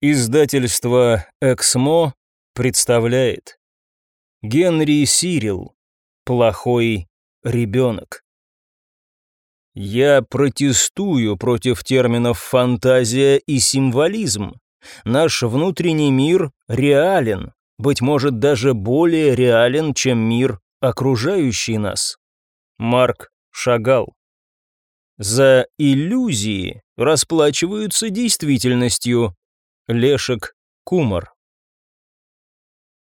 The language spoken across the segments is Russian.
Издательство «Эксмо» представляет Генри Сирил «Плохой ребенок». Я протестую против терминов «фантазия» и «символизм». Наш внутренний мир реален, быть может, даже более реален, чем мир, окружающий нас. Марк Шагал. За иллюзии расплачиваются действительностью, Лешек Кумар.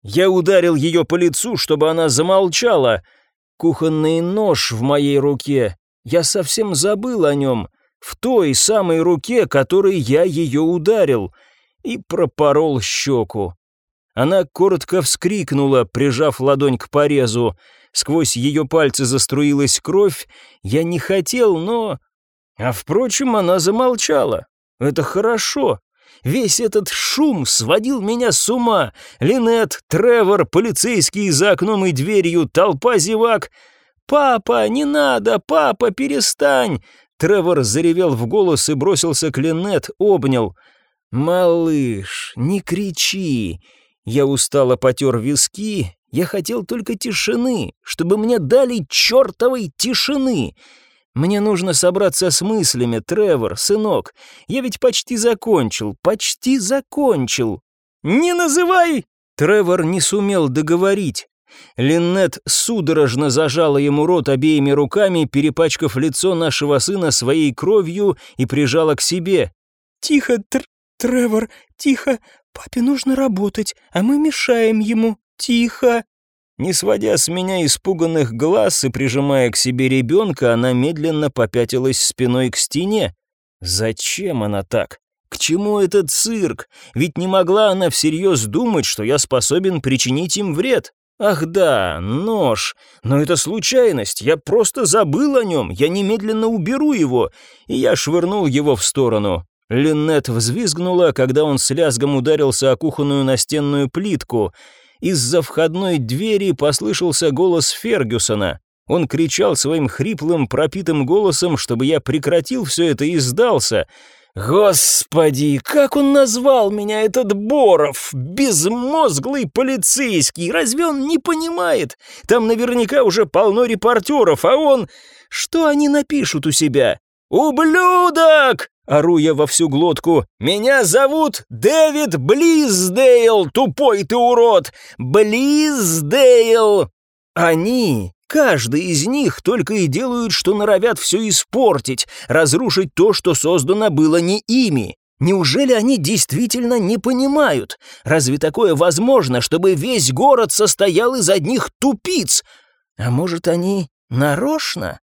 Я ударил ее по лицу, чтобы она замолчала. Кухонный нож в моей руке. Я совсем забыл о нем. В той самой руке, которой я ее ударил. И пропорол щеку. Она коротко вскрикнула, прижав ладонь к порезу. Сквозь ее пальцы заструилась кровь. Я не хотел, но... А впрочем, она замолчала. Это хорошо. Весь этот шум сводил меня с ума. Линет, Тревор, полицейские за окном и дверью, толпа зевак. «Папа, не надо! Папа, перестань!» Тревор заревел в голос и бросился к Линет, обнял. «Малыш, не кричи!» Я устало потер виски. Я хотел только тишины, чтобы мне дали чертовой тишины. «Мне нужно собраться с мыслями, Тревор, сынок. Я ведь почти закончил, почти закончил». «Не называй!» Тревор не сумел договорить. Линнет судорожно зажала ему рот обеими руками, перепачкав лицо нашего сына своей кровью и прижала к себе. «Тихо, Тр Тревор, тихо. Папе нужно работать, а мы мешаем ему. Тихо!» Не сводя с меня испуганных глаз и прижимая к себе ребенка, она медленно попятилась спиной к стене. Зачем она так? К чему этот цирк? Ведь не могла она всерьез думать, что я способен причинить им вред. Ах да, нож. Но это случайность. Я просто забыл о нем. Я немедленно уберу его. И я швырнул его в сторону. Линнет взвизгнула, когда он с лязгом ударился о кухонную настенную плитку — из-за входной двери послышался голос Фергюсона. Он кричал своим хриплым, пропитым голосом, чтобы я прекратил все это и сдался. «Господи, как он назвал меня, этот Боров! Безмозглый полицейский! Разве он не понимает? Там наверняка уже полно репортеров, а он... Что они напишут у себя? «Ублюдок!» — ору я во всю глотку. «Меня зовут Дэвид Близдейл, тупой ты урод! Близдейл!» Они, каждый из них, только и делают, что норовят все испортить, разрушить то, что создано было не ими. Неужели они действительно не понимают? Разве такое возможно, чтобы весь город состоял из одних тупиц? А может, они нарочно?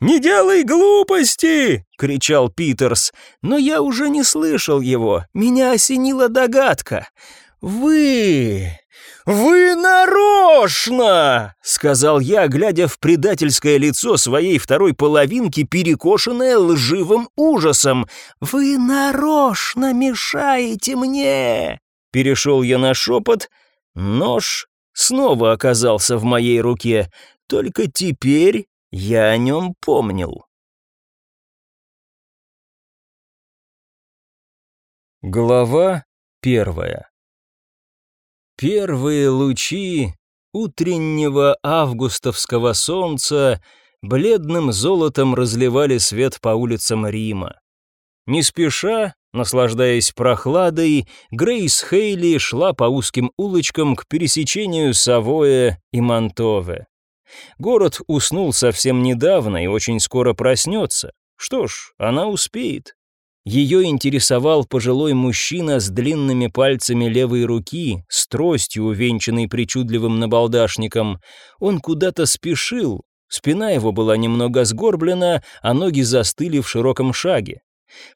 «Не делай глупости!» — кричал Питерс. Но я уже не слышал его. Меня осенила догадка. «Вы... вы нарочно!» — сказал я, глядя в предательское лицо своей второй половинки, перекошенное лживым ужасом. «Вы нарочно мешаете мне!» Перешел я на шепот. Нож снова оказался в моей руке. Только теперь я о нем помнил. Глава первая. Первые лучи утреннего августовского солнца бледным золотом разливали свет по улицам Рима. Не спеша, наслаждаясь прохладой, Грейс Хейли шла по узким улочкам к пересечению Савоя и Монтове. Город уснул совсем недавно и очень скоро проснется. Что ж, она успеет. Ее интересовал пожилой мужчина с длинными пальцами левой руки, с тростью, увенчанной причудливым набалдашником. Он куда-то спешил, спина его была немного сгорблена, а ноги застыли в широком шаге.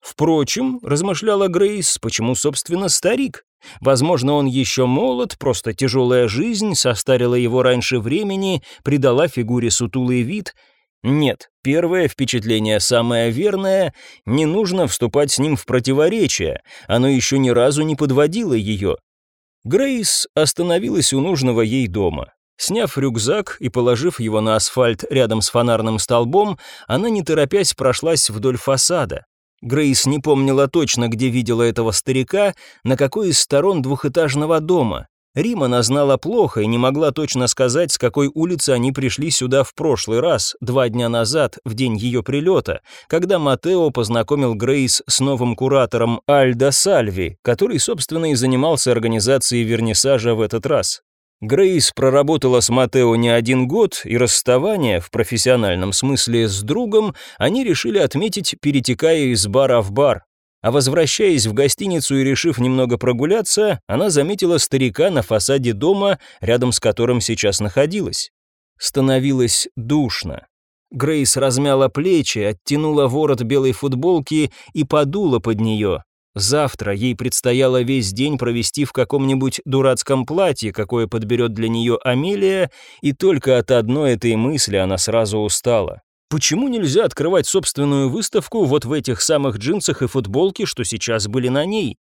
Впрочем, размышляла Грейс, почему, собственно, старик? Возможно, он еще молод, просто тяжелая жизнь состарила его раньше времени, придала фигуре сутулый вид. Нет, первое впечатление самое верное, не нужно вступать с ним в противоречие, оно еще ни разу не подводило ее. Грейс остановилась у нужного ей дома. Сняв рюкзак и положив его на асфальт рядом с фонарным столбом, она, не торопясь, прошлась вдоль фасада. Грейс не помнила точно, где видела этого старика, на какой из сторон двухэтажного дома. Рима она знала плохо и не могла точно сказать, с какой улицы они пришли сюда в прошлый раз, два дня назад, в день ее прилета, когда Матео познакомил Грейс с новым куратором Альдо Сальви, который, собственно, и занимался организацией вернисажа в этот раз. Грейс проработала с Матео не один год, и расставание, в профессиональном смысле, с другом, они решили отметить, перетекая из бара в бар. А возвращаясь в гостиницу и решив немного прогуляться, она заметила старика на фасаде дома, рядом с которым сейчас находилась. Становилось душно. Грейс размяла плечи, оттянула ворот белой футболки и подула под нее. Завтра ей предстояло весь день провести в каком-нибудь дурацком платье, какое подберет для нее Амелия, и только от одной этой мысли она сразу устала. Почему нельзя открывать собственную выставку вот в этих самых джинсах и футболке, что сейчас были на ней?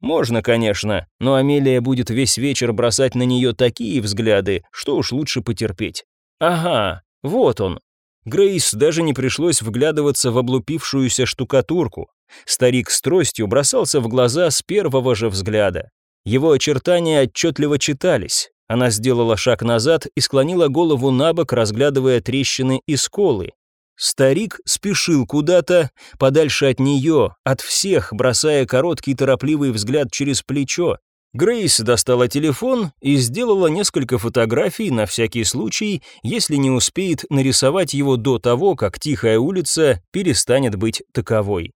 Можно, конечно, но Амелия будет весь вечер бросать на нее такие взгляды, что уж лучше потерпеть. Ага, вот он. Грейс даже не пришлось вглядываться в облупившуюся штукатурку. Старик с тростью бросался в глаза с первого же взгляда. Его очертания отчетливо читались. Она сделала шаг назад и склонила голову на бок, разглядывая трещины и сколы. Старик спешил куда-то, подальше от нее, от всех, бросая короткий торопливый взгляд через плечо. Грейс достала телефон и сделала несколько фотографий на всякий случай, если не успеет нарисовать его до того, как тихая улица перестанет быть таковой.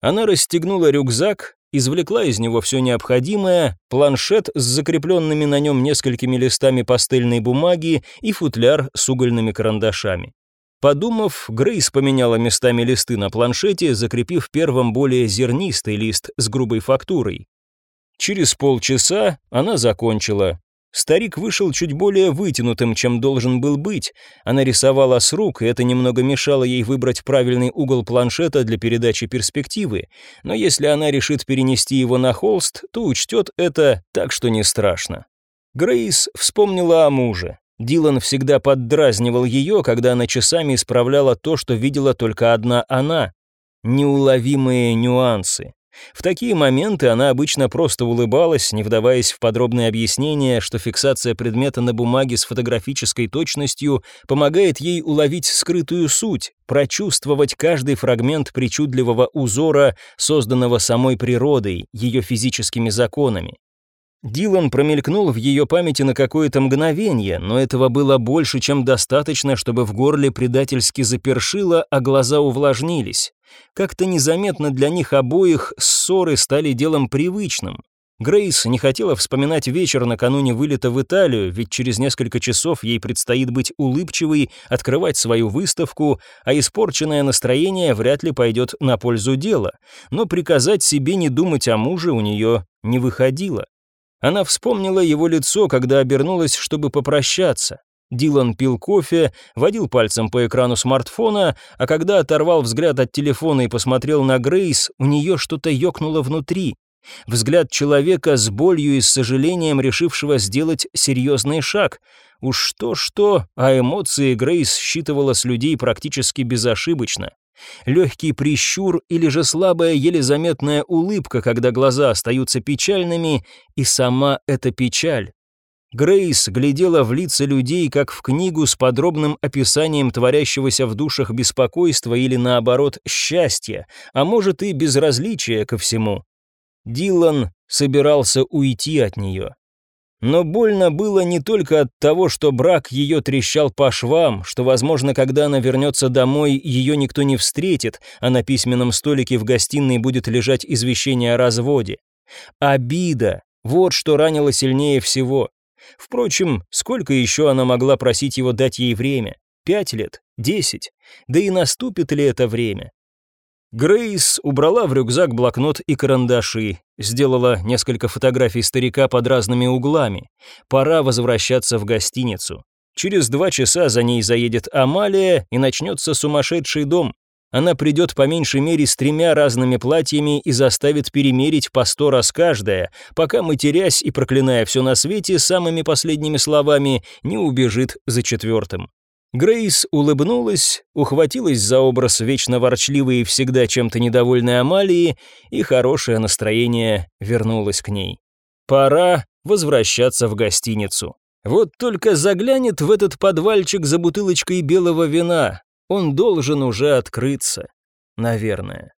Она расстегнула рюкзак, извлекла из него все необходимое, планшет с закрепленными на нем несколькими листами пастельной бумаги и футляр с угольными карандашами. Подумав, Грейс поменяла местами листы на планшете, закрепив первым более зернистый лист с грубой фактурой. Через полчаса она закончила. Старик вышел чуть более вытянутым, чем должен был быть. Она рисовала с рук, и это немного мешало ей выбрать правильный угол планшета для передачи перспективы. Но если она решит перенести его на холст, то учтет это, так что не страшно. Грейс вспомнила о муже. Дилан всегда поддразнивал ее, когда она часами исправляла то, что видела только одна она. Неуловимые нюансы. В такие моменты она обычно просто улыбалась, не вдаваясь в подробные объяснения, что фиксация предмета на бумаге с фотографической точностью помогает ей уловить скрытую суть, прочувствовать каждый фрагмент причудливого узора, созданного самой природой, ее физическими законами. Дилан промелькнул в ее памяти на какое-то мгновение, но этого было больше, чем достаточно, чтобы в горле предательски запершило, а глаза увлажнились. Как-то незаметно для них обоих ссоры стали делом привычным. Грейс не хотела вспоминать вечер накануне вылета в Италию, ведь через несколько часов ей предстоит быть улыбчивой, открывать свою выставку, а испорченное настроение вряд ли пойдет на пользу дела. Но приказать себе не думать о муже у нее не выходило. Она вспомнила его лицо, когда обернулась, чтобы попрощаться. Дилан пил кофе, водил пальцем по экрану смартфона, а когда оторвал взгляд от телефона и посмотрел на Грейс, у нее что-то ёкнуло внутри. Взгляд человека с болью и с сожалением решившего сделать серьезный шаг. Уж что-что, а эмоции Грейс считывала с людей практически безошибочно. Легкий прищур или же слабая, еле заметная улыбка, когда глаза остаются печальными, и сама эта печаль. Грейс глядела в лица людей, как в книгу с подробным описанием творящегося в душах беспокойства или, наоборот, счастья, а может и безразличия ко всему. Дилан собирался уйти от нее. Но больно было не только от того, что брак ее трещал по швам, что, возможно, когда она вернется домой, ее никто не встретит, а на письменном столике в гостиной будет лежать извещение о разводе. Обида — вот что ранило сильнее всего. Впрочем, сколько еще она могла просить его дать ей время? Пять лет? Десять? Да и наступит ли это время? Грейс убрала в рюкзак блокнот и карандаши, сделала несколько фотографий старика под разными углами. Пора возвращаться в гостиницу. Через два часа за ней заедет Амалия и начнется сумасшедший дом. Она придет по меньшей мере с тремя разными платьями и заставит перемерить по сто раз каждое, пока, матерясь и проклиная все на свете самыми последними словами, не убежит за четвертым. Грейс улыбнулась, ухватилась за образ вечно ворчливой и всегда чем-то недовольной Амалии, и хорошее настроение вернулось к ней. Пора возвращаться в гостиницу. Вот только заглянет в этот подвальчик за бутылочкой белого вина. Он должен уже открыться. Наверное.